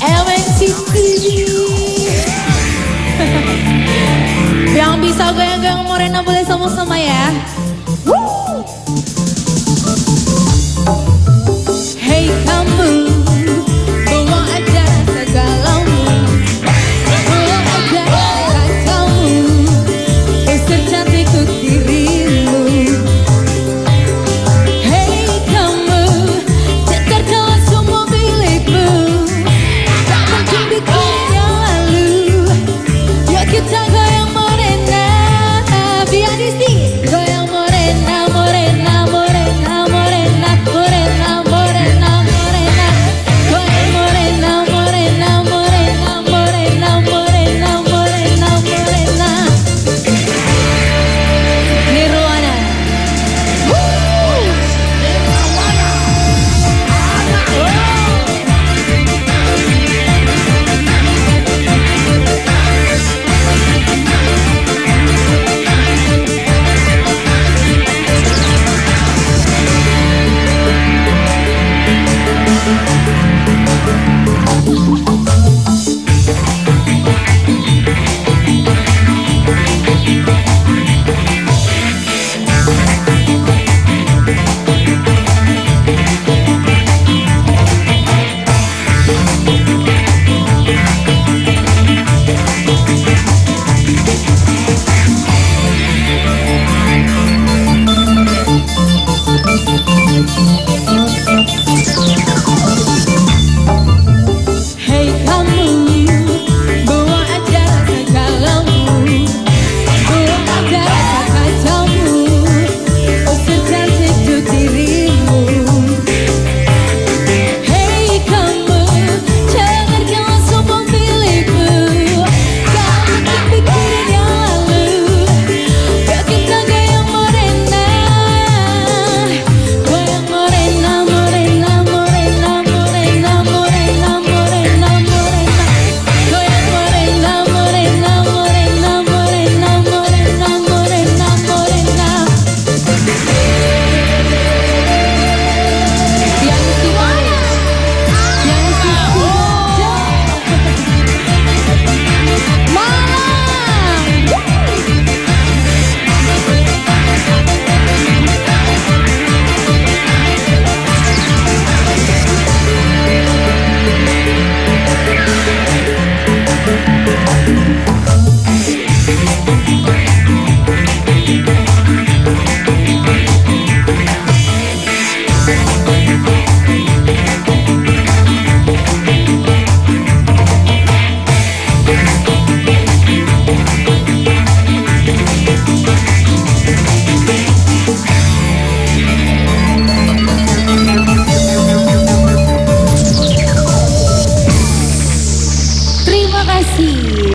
MNCT Yang bisa goyang-goyang morena boleh sama-sama ya.